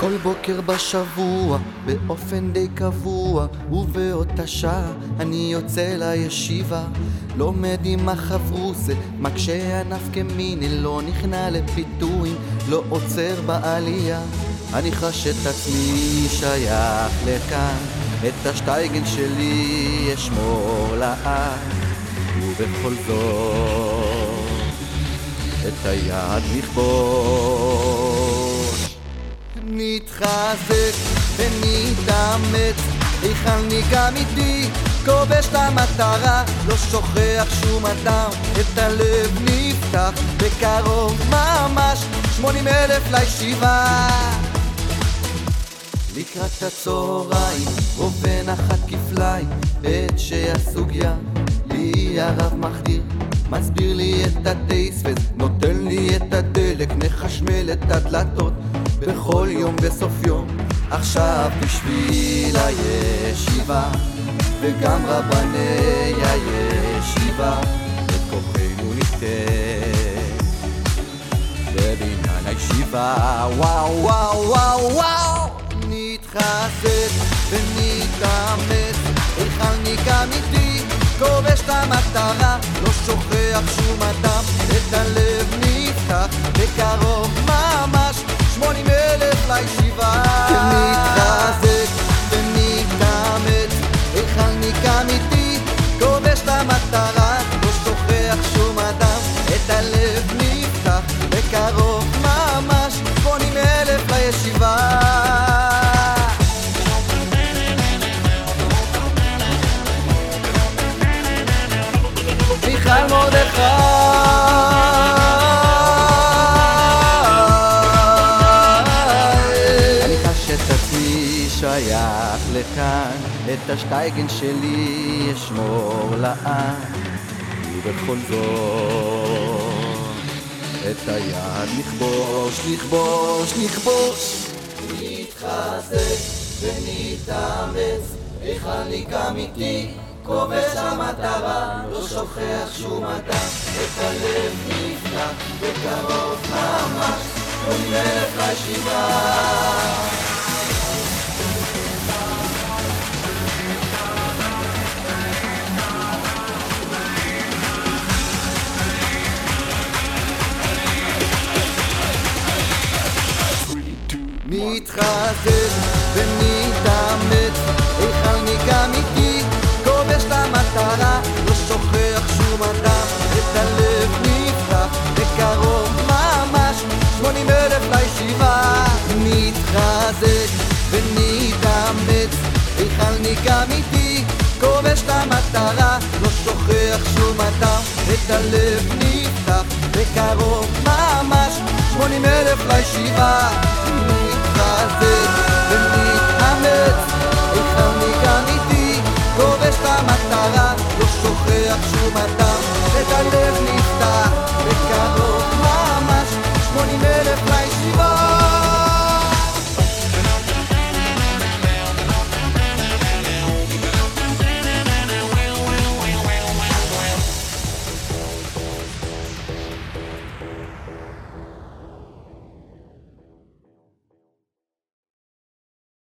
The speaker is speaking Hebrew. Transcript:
כל בוקר בשבוע, באופן די קבוע, ובאותה שעה אני יוצא לישיבה. לומד עם החברוסה, מקשה ענף כמיני, לא נכנע לפיתויים, לא עוצר בעלייה. אני חש את עצמי שייך לכאן, את השטייגן שלי אשמור לעד, ובכל זאת, את היד לכבוש. נתחזק ונתאמץ, היכן ניגע איתי, כובש את המטרה, לא שוכח שום אדם, את הלב נפתח, בקרוב ממש, שמונים אלף לישיבה. לקראת הצהריים, רובה נחת כפליים, בעת שהסוגיה לי הרב מחדיר, מסביר לי את הטייספס, נותן לי את הדלק, נחשמל את הדלתות בכל יום וסוף יום. עכשיו בשביל הישיבה, וגם רבני הישיבה, את כוחנו ניתן בבניין הישיבה. וואו וואו וואו וואו איתי, כובש את המטרה, לא שוכח שום אדם, שייך לכאן את השטייגן שלי אשמור לעד. ובכל זאת את היד לכבוש, לכבוש, לכבוש נתחזק ונתאמץ היכן ניגע איתי? כובש המטרה, לא שוכח שום אדם, את הלב נפתח, בקרוב ממש, שמונים אלף לישיבה. נתחזק ונתאמץ, היכן ניגע איתי, כובש את המטרה, לא שוכח שום אדם, את הלב נפתח, בקרוב ממש, שמונים אלף לישיבה. נתחזק ונתאמץ, היכן ניגע איתי, כובש את המטרה, לא שוכח שום אדם, את הלב נפתח, בקרוב ממש, שמונים אלף לישיבה. comandante.